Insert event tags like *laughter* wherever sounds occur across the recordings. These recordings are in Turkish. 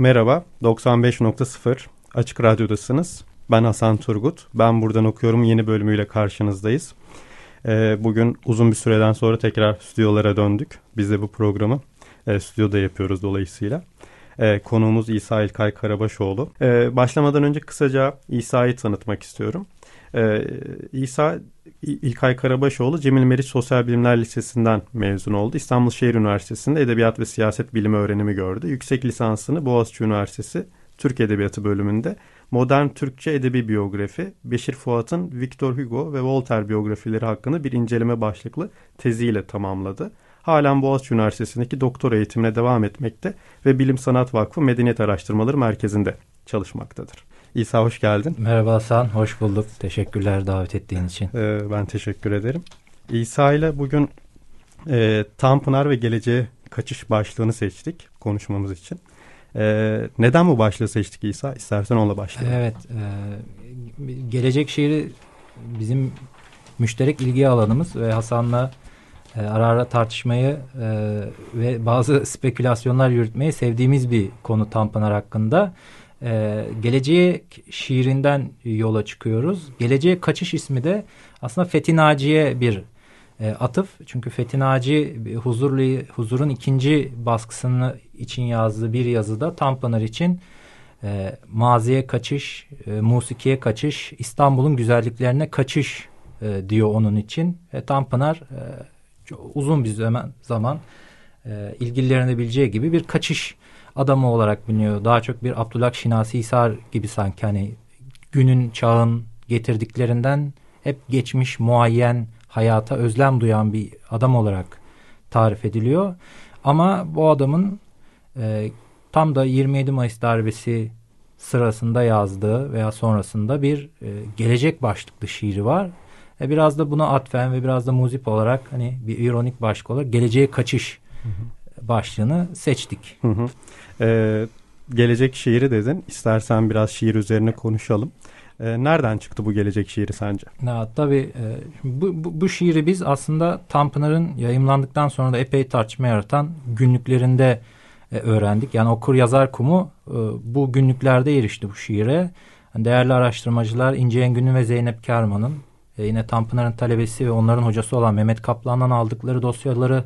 Merhaba, 95.0 Açık Radyo'dasınız. Ben Hasan Turgut. Ben buradan okuyorum yeni bölümüyle karşınızdayız. Ee, bugün uzun bir süreden sonra tekrar stüdyolara döndük. Biz de bu programı e, stüdyoda yapıyoruz dolayısıyla. E, konuğumuz İsa İlkay Karabaşoğlu. E, başlamadan önce kısaca İsa'yı tanıtmak istiyorum. E, İsa İlkay Karabaşoğlu Cemil Meriç Sosyal Bilimler Lisesi'nden mezun oldu. İstanbul Şehir Üniversitesi'nde Edebiyat ve Siyaset Bilimi öğrenimi gördü. Yüksek lisansını Boğaziçi Üniversitesi Türk Edebiyatı bölümünde Modern Türkçe Edebi Biyografi, Beşir Fuat'ın Victor Hugo ve Voltaire biyografileri hakkında bir inceleme başlıklı teziyle tamamladı. Halen Boğaziçi Üniversitesi'ndeki doktora eğitimine devam etmekte ve Bilim Sanat Vakfı Medeniyet Araştırmaları Merkezi'nde çalışmaktadır. İsa hoş geldin. Merhaba Hasan, hoş bulduk. Teşekkürler davet ettiğin için. Ee, ben teşekkür ederim. İsa ile bugün e, Tanpınar ve Geleceğe Kaçış başlığını seçtik konuşmamız için. E, neden bu başlığı seçtik İsa? İstersen onunla başlayalım. Evet, e, gelecek şiiri bizim müşterek ilgi alanımız ve Hasan'la e, ara ara tartışmayı e, ve bazı spekülasyonlar yürütmeyi sevdiğimiz bir konu Tanpınar hakkında. E, gelecek şiirinden yola çıkıyoruz. Geleceğe kaçış ismi de aslında Fethi Naci'ye bir e, atıf. Çünkü Fethi Naci Huzurlu, Huzur'un ikinci baskısını için yazdığı bir yazıda Tanpınar için e, maziye kaçış, e, musikiye kaçış, İstanbul'un güzelliklerine kaçış e, diyor onun için. E, Tanpınar e, uzun bir zaman, zaman e, ilgililerine bileceği gibi bir kaçış adamı olarak biliniyor. Daha çok bir Abdullah Şinasi Hisar gibi sanki hani günün çağın getirdiklerinden hep geçmiş muayyen hayata özlem duyan bir adam olarak tarif ediliyor. Ama bu adamın e, tam da 27 Mayıs darbesi sırasında yazdığı veya sonrasında bir e, gelecek başlıklı şiiri var. E, biraz da buna atfen ve biraz da muzip olarak hani bir ironik başlık olarak geleceğe kaçış hı hı. başlığını seçtik. Hı hı. Ee, gelecek şiiri dedin. İstersen biraz şiir üzerine konuşalım. Ee, nereden çıktı bu gelecek şiiri sence? Ya, tabii e, bu, bu, bu şiiri biz aslında Tanpınar'ın yayımlandıktan sonra da epey tartışma yaratan günlüklerinde e, öğrendik. Yani okur yazar kumu e, bu günlüklerde erişti bu şiire. Değerli araştırmacılar İnce Engün'ün ve Zeynep Kerman'ın e, yine Tanpınar'ın talebesi ve onların hocası olan Mehmet Kaplan'dan aldıkları dosyaları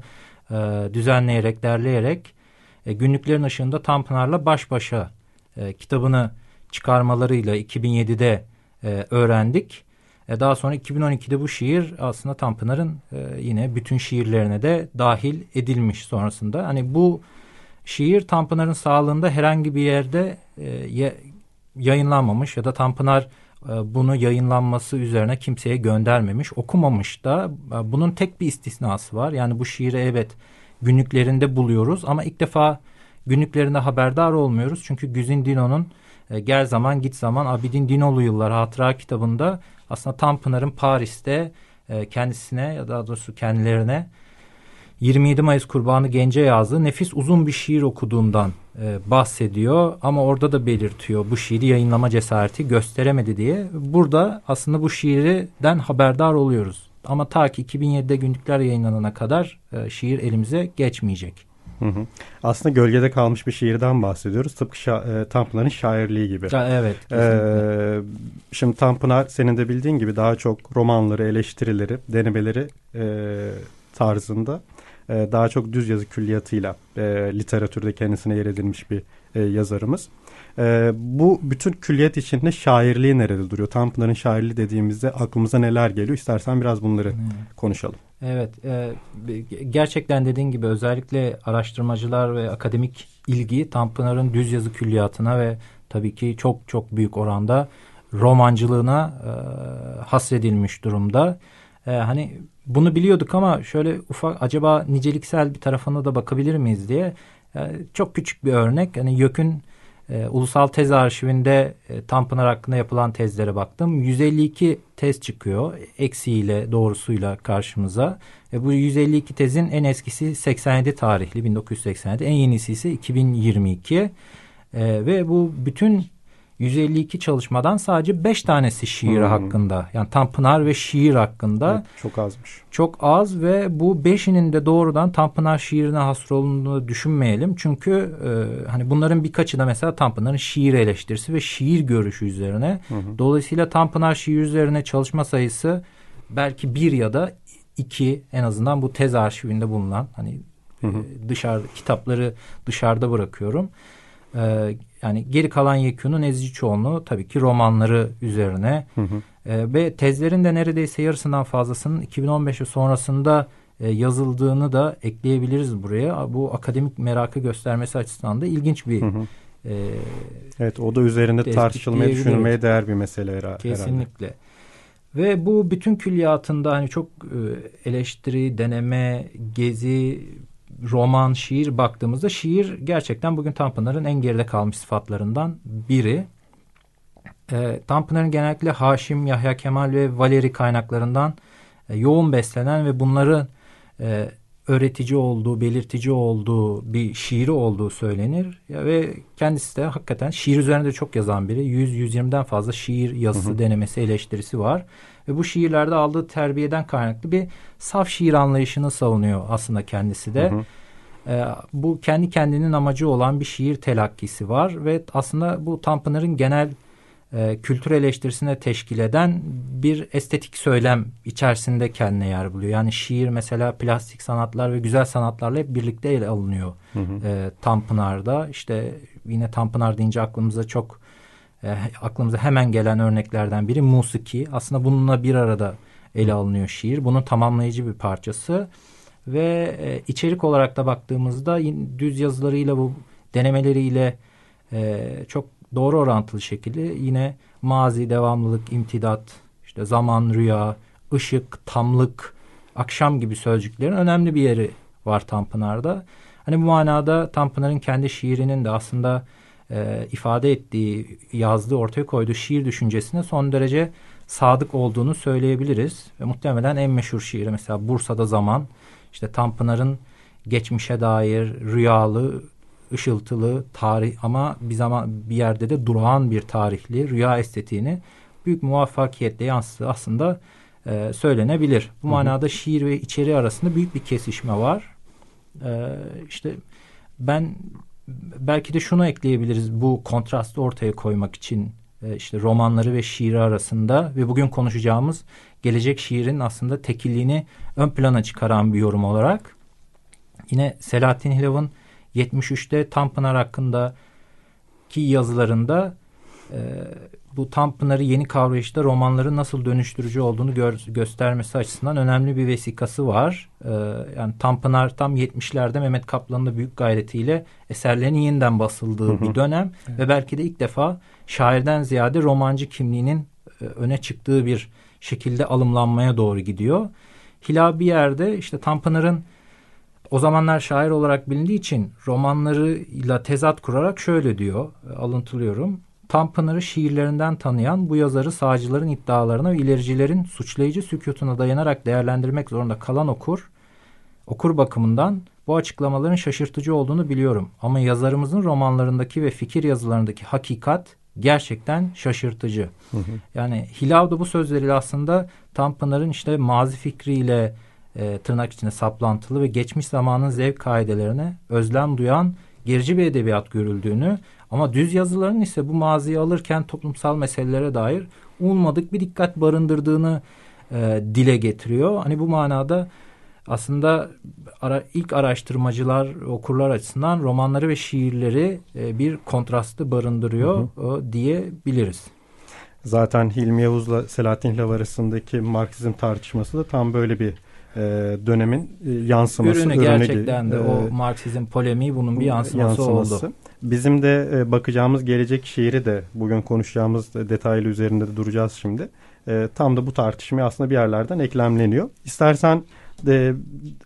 e, düzenleyerek, derleyerek e, günlüklerin ışığında Tanpınar'la baş başa e, kitabını çıkarmalarıyla 2007'de e, öğrendik. E, daha sonra 2012'de bu şiir aslında Tanpınar'ın e, yine bütün şiirlerine de dahil edilmiş sonrasında. Hani bu şiir Tanpınar'ın sağlığında herhangi bir yerde e, yayınlanmamış ya da Tanpınar bunu yayınlanması üzerine kimseye göndermemiş, okumamış da e, bunun tek bir istisnası var. Yani bu şiiri evet günlüklerinde buluyoruz ama ilk defa günlüklerinde haberdar olmuyoruz. Çünkü Güzin Dino'nun e, Gel Zaman Git Zaman Abidin Dinolu Yıllar Hatıra kitabında aslında Tanpınar'ın Paris'te e, kendisine ya da doğrusu kendilerine 27 Mayıs Kurbanı Gence yazdığı nefis uzun bir şiir okuduğundan e, bahsediyor. Ama orada da belirtiyor bu şiiri yayınlama cesareti gösteremedi diye. Burada aslında bu şiirden haberdar oluyoruz. Ama ta ki 2007'de günlükler yayınlanana kadar e, şiir elimize geçmeyecek. Hı hı. Aslında gölgede kalmış bir şiirden bahsediyoruz. Tıpkı şa e, Tanpınar'ın şairliği gibi. Ha, evet. Ee, şimdi Tanpınar senin de bildiğin gibi daha çok romanları, eleştirileri, denemeleri e, tarzında e, daha çok düz yazı külliyatıyla e, literatürde kendisine yer edilmiş bir e, yazarımız. E, bu bütün külliyat içinde şairliği nerede duruyor? Tanpınar'ın şairliği dediğimizde aklımıza neler geliyor? İstersen biraz bunları hmm. konuşalım. Evet, e, gerçekten dediğin gibi özellikle araştırmacılar ve akademik ilgi Tanpınar'ın düz yazı külliyatına ve tabii ki çok çok büyük oranda romancılığına e, hasredilmiş durumda. e, hani bunu biliyorduk ama şöyle ufak acaba niceliksel bir tarafına da bakabilir miyiz diye e, çok küçük bir örnek. Hani YÖK'ün e, Ulusal Tez Arşivinde e, Tanpınar hakkında yapılan tezlere baktım. 152 tez çıkıyor. Eksiğiyle doğrusuyla karşımıza. E, bu 152 tezin en eskisi 87 tarihli 1987. En yenisi ise 2022. E, ve bu bütün 152 çalışmadan sadece 5 tanesi şiir hmm. hakkında. Yani Tanpınar ve şiir hakkında. Evet, çok azmış. Çok az ve bu 5'inin de doğrudan Tanpınar şiirine hasrolunduğunu düşünmeyelim. Çünkü e, hani bunların birkaçı da mesela Tanpınar'ın şiir eleştirisi ve şiir görüşü üzerine. Hı Dolayısıyla Tanpınar şiir üzerine çalışma sayısı belki bir ya da iki en azından bu tez arşivinde bulunan hani hı hı. E, dışarı kitapları dışarıda bırakıyorum. E, yani geri kalan yekünün ezici çoğunluğu tabii ki romanları üzerine. Hı hı. E, ve tezlerin de neredeyse yarısından fazlasının 2015 sonrasında e, yazıldığını da ekleyebiliriz buraya. Bu akademik merakı göstermesi açısından da ilginç bir hı hı. E, evet o da üzerinde tartışılmaya düşünülmeye değer bir mesele herhalde. Kesinlikle. Ve bu bütün külliyatında hani çok e, eleştiri, deneme, gezi, roman, şiir baktığımızda şiir gerçekten bugün Tanpınar'ın en geride kalmış sıfatlarından biri. E, Tanpınar'ın genellikle Haşim, Yahya Kemal ve Valeri kaynaklarından e, yoğun beslenen ve bunları e, öğretici olduğu, belirtici olduğu bir şiiri olduğu söylenir. Ve kendisi de hakikaten şiir üzerinde çok yazan biri. 100-120'den fazla şiir yazısı, hı hı. denemesi, eleştirisi var. Ve bu şiirlerde aldığı terbiyeden kaynaklı bir saf şiir anlayışını savunuyor aslında kendisi de. Hı hı. E, bu kendi kendinin amacı olan bir şiir telakkisi var ve aslında bu Tanpınar'ın genel e, kültür eleştirisine teşkil eden bir estetik söylem içerisinde kendine yer buluyor. Yani şiir mesela plastik sanatlar ve güzel sanatlarla hep birlikte ele alınıyor hı hı. E, Tanpınar'da. İşte yine Tanpınar deyince aklımıza çok e, aklımıza hemen gelen örneklerden biri musiki. Aslında bununla bir arada ele alınıyor şiir. Bunun tamamlayıcı bir parçası. Ve e, içerik olarak da baktığımızda düz yazılarıyla bu denemeleriyle e, çok doğru orantılı şekilde yine mazi, devamlılık, imtidat, işte zaman, rüya, ışık, tamlık, akşam gibi sözcüklerin önemli bir yeri var Tanpınar'da. Hani bu manada Tanpınar'ın kendi şiirinin de aslında e, ifade ettiği, yazdığı, ortaya koyduğu şiir düşüncesine son derece sadık olduğunu söyleyebiliriz. Ve muhtemelen en meşhur şiiri mesela Bursa'da Zaman, işte Tanpınar'ın geçmişe dair rüyalı, ışıltılı tarih ama bir zaman bir yerde de durağan bir tarihli rüya estetiğini büyük muvaffakiyetle yansıttığı aslında e, söylenebilir. Bu hı hı. manada şiir ve içeri arasında büyük bir kesişme var. E, işte ben belki de şunu ekleyebiliriz bu kontrastı ortaya koymak için e, işte romanları ve şiiri arasında ve bugün konuşacağımız gelecek şiirin aslında tekilliğini ön plana çıkaran bir yorum olarak yine Selahattin Hilav'ın 73'te Tanpınar hakkında ki yazılarında e, bu Tanpınar'ı yeni kavrayışta romanları nasıl dönüştürücü olduğunu gör, göstermesi açısından önemli bir vesikası var. E, yani Tanpınar tam 70'lerde Mehmet Kaplan'ın da büyük gayretiyle eserlerinin yeniden basıldığı hı hı. bir dönem evet. ve belki de ilk defa şairden ziyade romancı kimliğinin e, öne çıktığı bir şekilde alımlanmaya doğru gidiyor. Hilal bir yerde işte Tanpınar'ın o zamanlar şair olarak bilindiği için romanlarıyla tezat kurarak şöyle diyor, alıntılıyorum. Tanpınar'ı şiirlerinden tanıyan bu yazarı sağcıların iddialarına ve ilericilerin suçlayıcı sükutuna dayanarak değerlendirmek zorunda kalan okur, okur bakımından bu açıklamaların şaşırtıcı olduğunu biliyorum. Ama yazarımızın romanlarındaki ve fikir yazılarındaki hakikat gerçekten şaşırtıcı. Hı hı. Yani Hilav da bu sözleriyle aslında Tanpınar'ın işte mazi fikriyle e, tırnak içinde saplantılı ve geçmiş zamanın zevk kaidelerine özlem duyan gerici bir edebiyat görüldüğünü ama düz yazıların ise bu maziyi alırken toplumsal meselelere dair ummadık bir dikkat barındırdığını e, dile getiriyor. Hani bu manada aslında ara, ilk araştırmacılar, okurlar açısından romanları ve şiirleri e, bir kontrastı barındırıyor hı hı. diyebiliriz. Zaten Hilmi Yavuz'la Selahattin Hilav arasındaki Marksizm tartışması da tam böyle bir e, dönemin e, yansıması. Ürünü, ürünü gerçekten de e, o Marksizm polemiği bunun bir yansıması, yansıması. oldu. Bizim de e, bakacağımız gelecek şiiri de bugün konuşacağımız detaylı üzerinde de duracağız şimdi. e, tam da bu tartışmaya aslında bir yerlerden eklemleniyor. İstersen de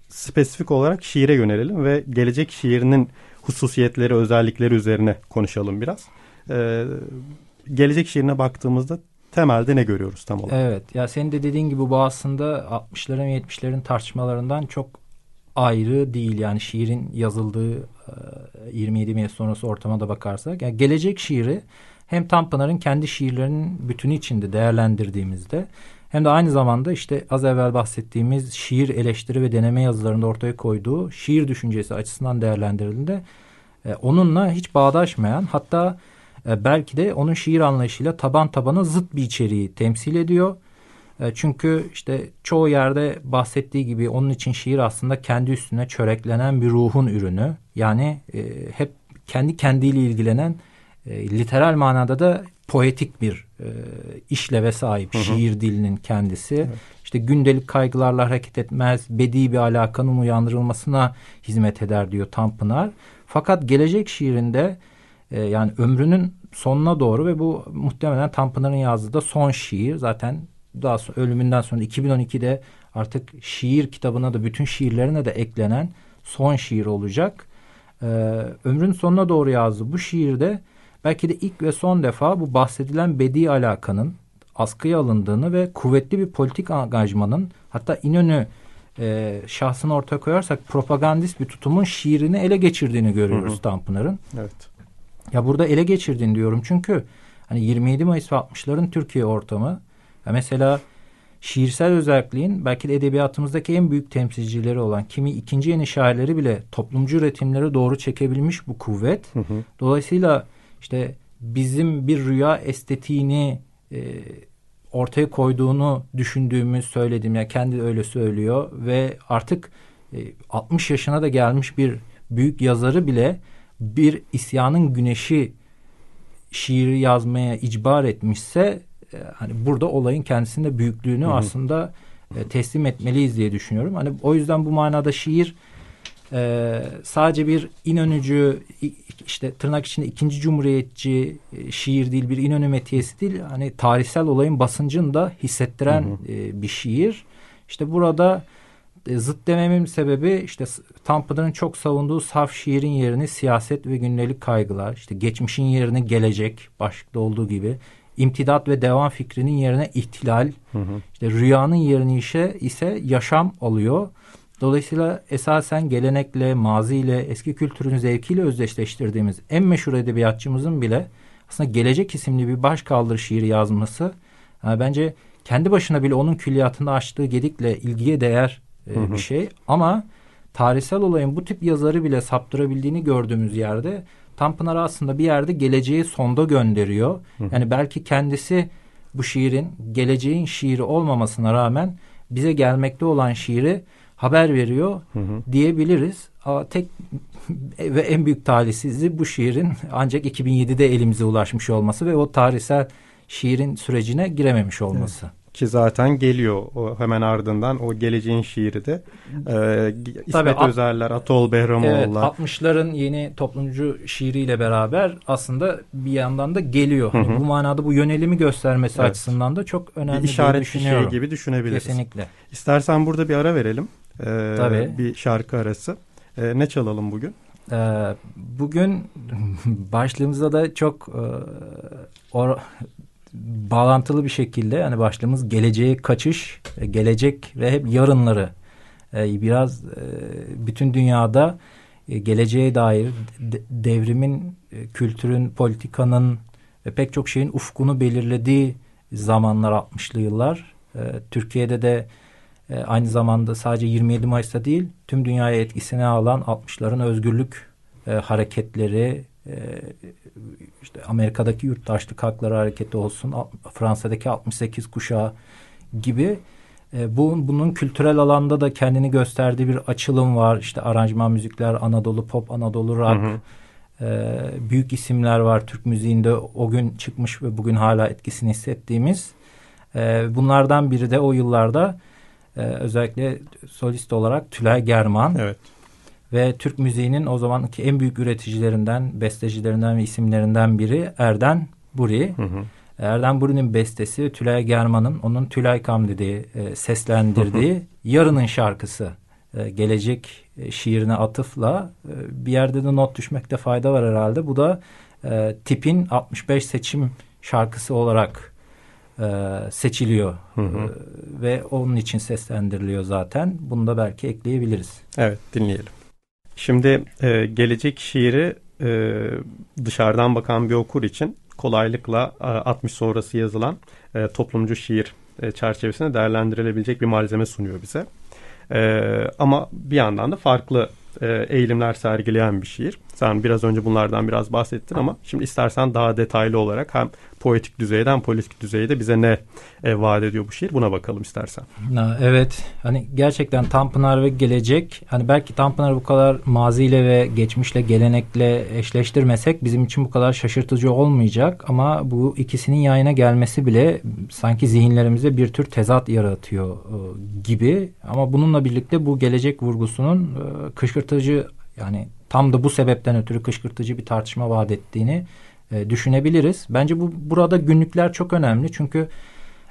spesifik olarak şiire yönelelim ve gelecek şiirinin hususiyetleri, özellikleri üzerine konuşalım biraz. E, gelecek şiirine baktığımızda temelde ne görüyoruz tam olarak? Evet. Ya senin de dediğin gibi bu aslında 60'ların ve 70'lerin tartışmalarından çok ayrı değil. Yani şiirin yazıldığı 27 Mayıs sonrası ortama da bakarsak. Yani gelecek şiiri hem Tanpınar'ın kendi şiirlerinin bütünü içinde değerlendirdiğimizde hem de aynı zamanda işte az evvel bahsettiğimiz şiir eleştiri ve deneme yazılarında ortaya koyduğu şiir düşüncesi açısından değerlendirildiğinde e, onunla hiç bağdaşmayan hatta e, belki de onun şiir anlayışıyla taban tabana zıt bir içeriği temsil ediyor. E, çünkü işte çoğu yerde bahsettiği gibi onun için şiir aslında kendi üstüne çöreklenen bir ruhun ürünü. Yani e, hep kendi kendiyle ilgilenen e, literal manada da poetik bir e, işleve sahip hı hı. şiir dilinin kendisi. Evet. İşte gündelik kaygılarla hareket etmez, bedi bir alakanın uyandırılmasına hizmet eder diyor Tanpınar. Fakat gelecek şiirinde e, yani ömrünün sonuna doğru ve bu muhtemelen Tanpınar'ın yazdığı da son şiir. Zaten daha sonra, ölümünden sonra 2012'de artık şiir kitabına da bütün şiirlerine de eklenen son şiir olacak. Ee, ömrün sonuna doğru yazdı. Bu şiirde belki de ilk ve son defa bu bahsedilen bedi alakanın askıya alındığını ve kuvvetli bir politik angajmanın hatta İnönü e, şahsını ortaya koyarsak propagandist bir tutumun şiirini ele geçirdiğini görüyoruz Tanpınar'ın. Evet. Ya burada ele geçirdiğini diyorum çünkü hani 27 Mayıs ve 60'ların Türkiye ortamı ya mesela şiirsel özelliğin belki de edebiyatımızdaki en büyük temsilcileri olan kimi ikinci yeni şairleri bile toplumcu üretimlere doğru çekebilmiş bu kuvvet. Hı hı. Dolayısıyla işte bizim bir rüya estetiğini e, ortaya koyduğunu düşündüğümüz söylediğim ya yani kendi öyle söylüyor ve artık e, 60 yaşına da gelmiş bir büyük yazarı bile bir isyanın güneşi şiiri yazmaya icbar etmişse e, hani burada olayın kendisinde büyüklüğünü hı hı. aslında e, teslim etmeliyiz diye düşünüyorum. Hani o yüzden bu manada şiir e, sadece bir inönücü işte tırnak içinde ikinci cumhuriyetçi e, şiir değil bir inönü metiyesi değil hani tarihsel olayın basıncını da hissettiren hı hı. E, bir şiir. İşte burada e, zıt dememin sebebi işte Tanpınar'ın çok savunduğu saf şiirin yerini siyaset ve gündelik kaygılar, işte geçmişin yerini gelecek başlıkta olduğu gibi imtidat ve devam fikrinin yerine ihtilal, hı hı. işte rüyanın yerini ise, ise yaşam alıyor. Dolayısıyla esasen gelenekle, maziyle, eski kültürün zevkiyle özdeşleştirdiğimiz en meşhur edebiyatçımızın bile aslında Gelecek isimli bir başkaldır şiiri yazması yani bence kendi başına bile onun külliyatında açtığı gedikle ilgiye değer e, hı hı. bir şey. Ama tarihsel olayın bu tip yazarı bile saptırabildiğini gördüğümüz yerde Tanpınar aslında bir yerde geleceği sonda gönderiyor. Hı. Yani belki kendisi bu şiirin geleceğin şiiri olmamasına rağmen bize gelmekte olan şiiri haber veriyor hı hı. diyebiliriz. Ama tek *laughs* ve en büyük talihsizliği bu şiirin ancak 2007'de elimize ulaşmış olması ve o tarihsel şiirin sürecine girememiş olması. Evet ki zaten geliyor o hemen ardından o geleceğin şiiri de e, İsmet Tabii, Özerler, Atol Behramoğlu'lar. Evet 60'ların yeni toplumcu şiiriyle beraber aslında bir yandan da geliyor. Hı hı. Hani bu manada bu yönelimi göstermesi evet. açısından da çok önemli bir işaret düşünüyorum. bir şey gibi düşünebiliriz. Kesinlikle. İstersen burada bir ara verelim. Ee, Tabii. Bir şarkı arası. Ee, ne çalalım bugün? Ee, bugün *laughs* başlığımızda da çok e, or, bağlantılı bir şekilde yani başlığımız geleceğe kaçış, gelecek ve hep yarınları e, biraz e, bütün dünyada e, geleceğe dair devrimin, kültürün, politikanın ve pek çok şeyin ufkunu belirlediği zamanlar 60'lı yıllar. Türkiye'de de aynı zamanda sadece 27 Mayıs'ta değil tüm dünyaya etkisine alan 60'ların özgürlük hareketleri, işte Amerika'daki yurttaşlık hakları hareketi olsun, Fransa'daki 68 kuşağı gibi e, bu bunun kültürel alanda da kendini gösterdiği bir açılım var. İşte aranjman müzikler, Anadolu pop, Anadolu rock, hı hı. E, büyük isimler var Türk müziğinde o gün çıkmış ve bugün hala etkisini hissettiğimiz. E, bunlardan biri de o yıllarda özellikle solist olarak Tülay German. Evet ve Türk müziğinin o zamanki en büyük üreticilerinden, bestecilerinden ve isimlerinden biri Erden Buri. Hı hı. Erdem Buri'nin bestesi Tülay German'ın onun Tülay Kam dediği e, seslendirdiği Yarının şarkısı e, gelecek e, şiirine atıfla e, bir yerde de not düşmekte fayda var herhalde. Bu da e, tipin 65 seçim şarkısı olarak e, seçiliyor hı hı. E, ve onun için seslendiriliyor zaten. Bunu da belki ekleyebiliriz. Evet dinleyelim. Şimdi e, gelecek şiiri e, dışarıdan bakan bir okur için kolaylıkla e, 60 sonrası yazılan e, toplumcu şiir e, çerçevesinde değerlendirilebilecek bir malzeme sunuyor bize. E, ama bir yandan da farklı e, eğilimler sergileyen bir şiir. Sen biraz önce bunlardan biraz bahsettin ama şimdi istersen daha detaylı olarak hem poetik düzeyden politik düzeyde bize ne e, vaat ediyor bu şiir? Buna bakalım istersen. Evet. Hani gerçekten Tanpınar ve gelecek hani belki Tanpınar bu kadar maziyle ve geçmişle gelenekle eşleştirmesek bizim için bu kadar şaşırtıcı olmayacak. Ama bu ikisinin yayına gelmesi bile sanki zihinlerimize bir tür tezat yaratıyor e, gibi. Ama bununla birlikte bu gelecek vurgusunun e, kışkırtıcı yani tam da bu sebepten ötürü kışkırtıcı bir tartışma vaat ettiğini e, düşünebiliriz. Bence bu burada günlükler çok önemli çünkü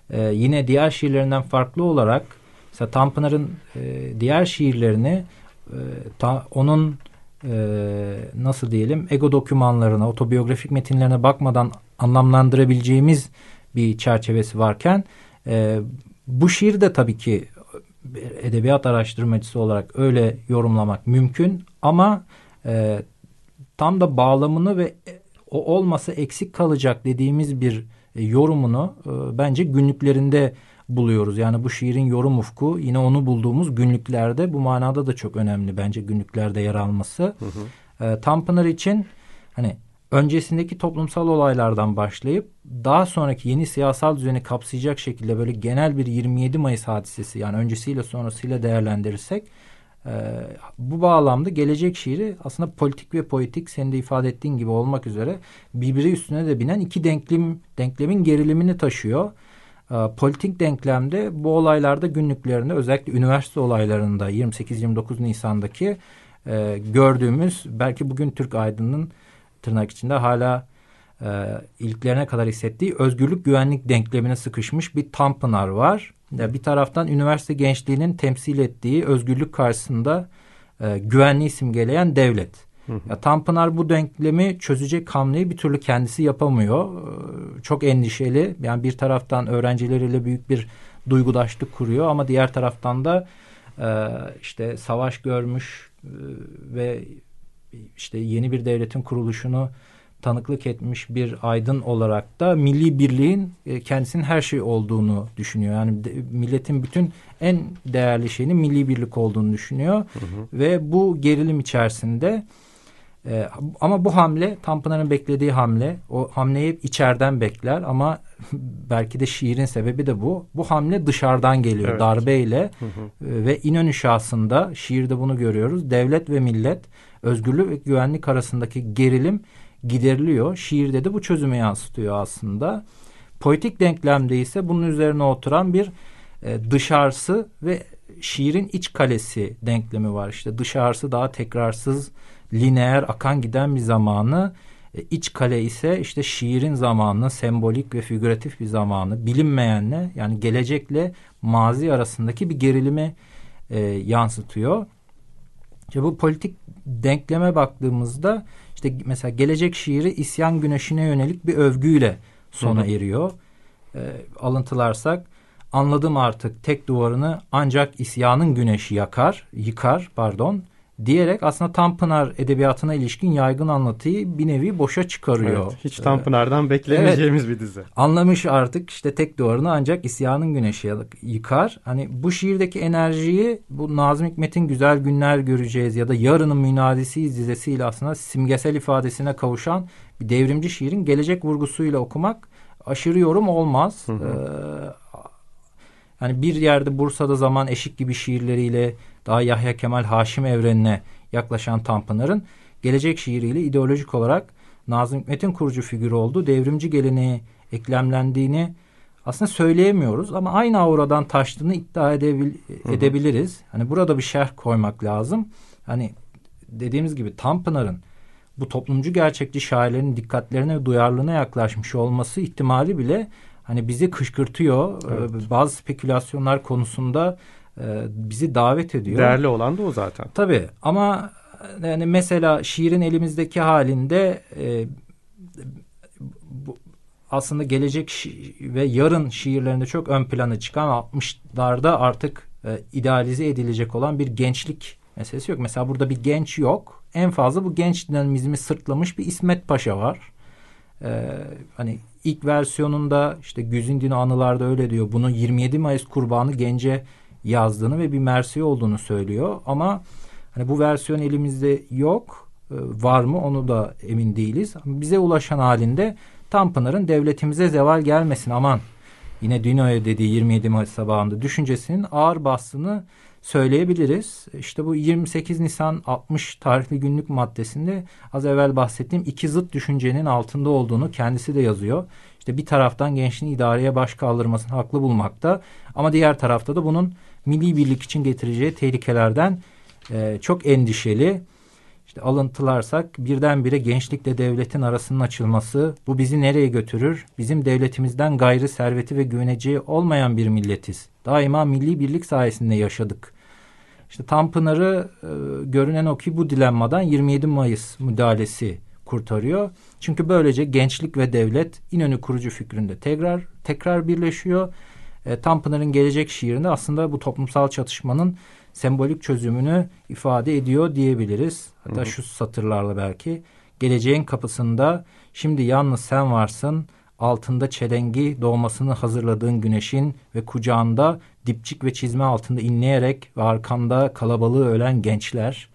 e, yine diğer şiirlerinden farklı olarak mesela Tanpınar'ın e, diğer şiirlerini e, ta, onun e, nasıl diyelim ego dokümanlarına, otobiyografik metinlerine bakmadan anlamlandırabileceğimiz bir çerçevesi varken e, bu şiir de tabii ki edebiyat araştırmacısı olarak öyle yorumlamak mümkün ama e, tam da bağlamını ve o olmasa eksik kalacak dediğimiz bir e, yorumunu e, bence günlüklerinde buluyoruz. Yani bu şiirin yorum ufku yine onu bulduğumuz günlüklerde bu manada da çok önemli bence günlüklerde yer alması. Hı hı. E, Tanpınar için hani öncesindeki toplumsal olaylardan başlayıp daha sonraki yeni siyasal düzeni kapsayacak şekilde böyle genel bir 27 Mayıs hadisesi yani öncesiyle sonrasıyla değerlendirirsek bu bağlamda gelecek şiiri aslında politik ve poetik senin de ifade ettiğin gibi olmak üzere birbiri üstüne de binen iki denklem denklemin gerilimini taşıyor. E, politik denklemde bu olaylarda günlüklerinde özellikle üniversite olaylarında 28-29 Nisan'daki e, gördüğümüz belki bugün Türk aydının tırnak içinde hala e, ilklerine kadar hissettiği özgürlük güvenlik denklemine sıkışmış bir Tanpınar var. Bir taraftan üniversite gençliğinin temsil ettiği özgürlük karşısında e, güvenliği simgeleyen devlet. Ya Tanpınar bu denklemi çözecek hamleyi bir türlü kendisi yapamıyor. E, çok endişeli. Yani bir taraftan öğrencileriyle büyük bir duygudaşlık kuruyor ama diğer taraftan da e, işte savaş görmüş e, ve işte yeni bir devletin kuruluşunu tanıklık etmiş bir aydın olarak da milli birliğin e, kendisinin her şey olduğunu düşünüyor. Yani de, milletin bütün en değerli şeyinin milli birlik olduğunu düşünüyor. Hı hı. Ve bu gerilim içerisinde e, ama bu hamle Tanpınar'ın beklediği hamle. O hamleyi içeriden bekler ama *laughs* belki de şiirin sebebi de bu. Bu hamle dışarıdan geliyor evet. darbeyle hı hı. E, ve İnönü şahsında şiirde bunu görüyoruz. Devlet ve millet özgürlük ve güvenlik arasındaki gerilim gideriliyor. Şiirde de bu çözümü yansıtıyor aslında. Poetik denklemde ise bunun üzerine oturan bir e, dışarısı ve şiirin iç kalesi denklemi var. İşte dışarısı daha tekrarsız, lineer, akan giden bir zamanı. E, iç kale ise işte şiirin zamanı, sembolik ve figüratif bir zamanı, bilinmeyenle yani gelecekle mazi arasındaki bir gerilimi e, yansıtıyor. İşte bu politik denkleme baktığımızda işte mesela gelecek şiiri isyan güneşine yönelik bir övgüyle sona hı hı. eriyor. E, alıntılarsak anladım artık tek duvarını ancak isyanın güneşi yakar, yıkar pardon diyerek aslında Tanpınar edebiyatına ilişkin yaygın anlatıyı bir nevi boşa çıkarıyor. Evet, hiç Tanpınar'dan ee, beklemeyeceğimiz evet, bir dizi. Anlamış artık işte tek duvarını ancak isyanın güneşi yıkar. Hani bu şiirdeki enerjiyi bu Nazım Hikmet'in güzel günler göreceğiz ya da yarının münadisi dizesiyle aslında simgesel ifadesine kavuşan bir devrimci şiirin gelecek vurgusuyla okumak aşırı yorum olmaz. Hı hı. Ee, yani bir yerde Bursa'da zaman eşik gibi şiirleriyle daha Yahya Kemal Haşim evrenine yaklaşan Tanpınar'ın gelecek şiiriyle ideolojik olarak Nazım Hikmet'in kurucu figürü olduğu devrimci geleneği eklemlendiğini aslında söyleyemiyoruz ama aynı auradan taştığını iddia edebil Hı-hı. edebiliriz. Hani burada bir şerh koymak lazım. Hani dediğimiz gibi Tanpınar'ın bu toplumcu gerçekçi şairlerin dikkatlerine ve duyarlılığına yaklaşmış olması ihtimali bile hani bizi kışkırtıyor. Evet. Bazı spekülasyonlar konusunda bizi davet ediyor. Değerli olan da o zaten. Tabii ama yani mesela şiirin elimizdeki halinde e, bu, aslında gelecek şi- ve yarın şiirlerinde çok ön plana çıkan 60'larda artık e, idealize edilecek olan bir gençlik meselesi yok. Mesela burada bir genç yok. En fazla bu genç dinamizmi sırtlamış bir İsmet Paşa var. Ee, hani ilk versiyonunda işte Güzindino anılarda öyle diyor. Bunu 27 Mayıs kurbanı gence yazdığını ve bir mersi olduğunu söylüyor. Ama hani bu versiyon elimizde yok. Ee, var mı onu da emin değiliz. Bize ulaşan halinde Tanpınar'ın devletimize zeval gelmesin aman yine Dino'ya dediği 27 Mayıs sabahında düşüncesinin ağır bastığını söyleyebiliriz. İşte bu 28 Nisan 60 tarihli günlük maddesinde az evvel bahsettiğim iki zıt düşüncenin altında olduğunu kendisi de yazıyor. İşte bir taraftan gençliğin idareye baş kaldırmasını haklı bulmakta ama diğer tarafta da bunun milli birlik için getireceği tehlikelerden e, çok endişeli. İşte alıntılarsak birdenbire gençlikle devletin arasının açılması bu bizi nereye götürür? Bizim devletimizden gayrı serveti ve güveneceği olmayan bir milletiz. Daima milli birlik sayesinde yaşadık. İşte Tanpınar'ı e, görünen o ki bu dilemmadan 27 Mayıs müdahalesi kurtarıyor. Çünkü böylece gençlik ve devlet İnönü kurucu fikrinde tekrar tekrar birleşiyor. E, Tanpınar'ın gelecek şiirinde aslında bu toplumsal çatışmanın sembolik çözümünü ifade ediyor diyebiliriz. Hatta hı hı. şu satırlarla belki geleceğin kapısında şimdi yalnız sen varsın altında çelengi doğmasını hazırladığın güneşin ve kucağında dipçik ve çizme altında inleyerek ve arkanda kalabalığı ölen gençler.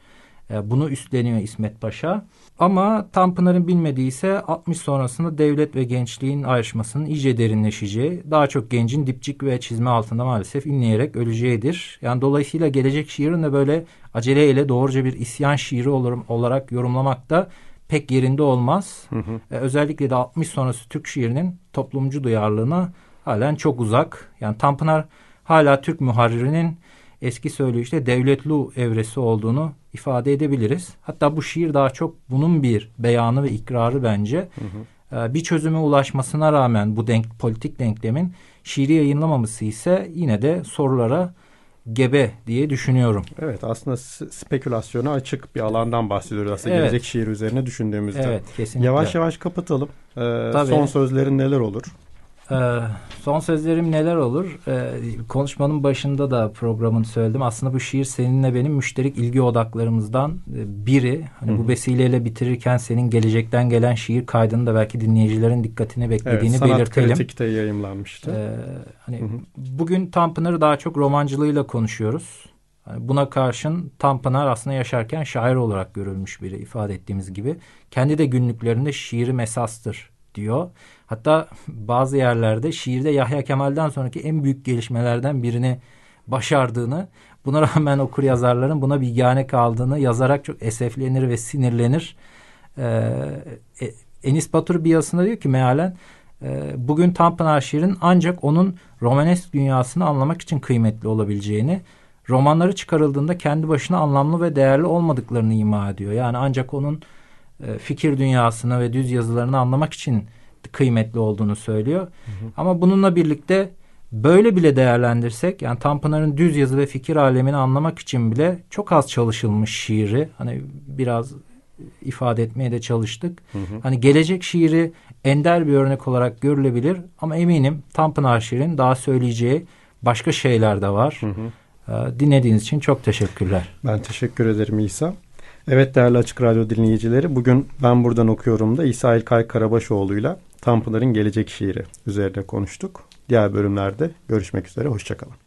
E, bunu üstleniyor İsmet Paşa. Ama Tanpınar'ın bilmediği ise 60 sonrasında devlet ve gençliğin ayrışmasının iyice derinleşeceği, daha çok gencin dipçik ve çizme altında maalesef inleyerek öleceğidir. Yani dolayısıyla gelecek şiirin de böyle aceleyle doğruca bir isyan şiiri olarak yorumlamak da pek yerinde olmaz. Hı hı. Ee, özellikle de 60 sonrası Türk şiirinin toplumcu duyarlılığına halen çok uzak. Yani Tanpınar hala Türk muharririnin eski söyleyişte devletlu evresi olduğunu ifade edebiliriz. Hatta bu şiir daha çok bunun bir beyanı ve ikrarı bence. Hı hı. Ee, bir çözüme ulaşmasına rağmen bu denk, politik denklemin şiiri yayınlamaması ise yine de sorulara gebe diye düşünüyorum. Evet aslında spekülasyona açık bir alandan bahsediyoruz aslında evet. gelecek şiir üzerine düşündüğümüzde. Evet kesinlikle. Yavaş yavaş kapatalım. Ee, son sözlerin neler olur? Ee, son sözlerim neler olur? Ee, konuşmanın başında da programın söyledim. Aslında bu şiir seninle benim müşterek ilgi odaklarımızdan e, biri. Hani bu vesileyle bitirirken senin gelecekten gelen şiir kaydını da belki dinleyicilerin dikkatini beklediğini evet, belirtelim. Sanat kritikte yayımlanmıştı. Ee, hani bugün Tanpınar'ı daha çok romancılığıyla konuşuyoruz. Yani buna karşın Tanpınar aslında yaşarken şair olarak görülmüş biri ifade ettiğimiz gibi. Kendi de günlüklerinde şiiri mesastır diyor. Hatta bazı yerlerde şiirde Yahya Kemal'den sonraki en büyük gelişmelerden birini başardığını, buna rağmen okur yazarların buna bir yane kaldığını yazarak çok eseflenir ve sinirlenir. Ee, e, Enis Batur bir yazısında diyor ki mealen e, bugün Tanpınar şiirin ancak onun romanesk dünyasını anlamak için kıymetli olabileceğini, romanları çıkarıldığında kendi başına anlamlı ve değerli olmadıklarını ima ediyor. Yani ancak onun e, fikir dünyasını ve düz yazılarını anlamak için kıymetli olduğunu söylüyor. Hı hı. Ama bununla birlikte böyle bile değerlendirsek yani Tanpınar'ın düz yazı ve fikir alemini anlamak için bile çok az çalışılmış şiiri hani biraz ifade etmeye de çalıştık. Hı hı. Hani gelecek şiiri ender bir örnek olarak görülebilir ama eminim Tanpınar şiirin daha söyleyeceği başka şeyler de var. Hı hı. Ee, dinlediğiniz için çok teşekkürler. Ben teşekkür ederim İsa. Evet değerli Açık Radyo dinleyicileri bugün ben buradan okuyorum da İsa İlkay Karabaşoğlu'yla Tanpınar'ın Gelecek Şiiri üzerine konuştuk. Diğer bölümlerde görüşmek üzere. Hoşçakalın.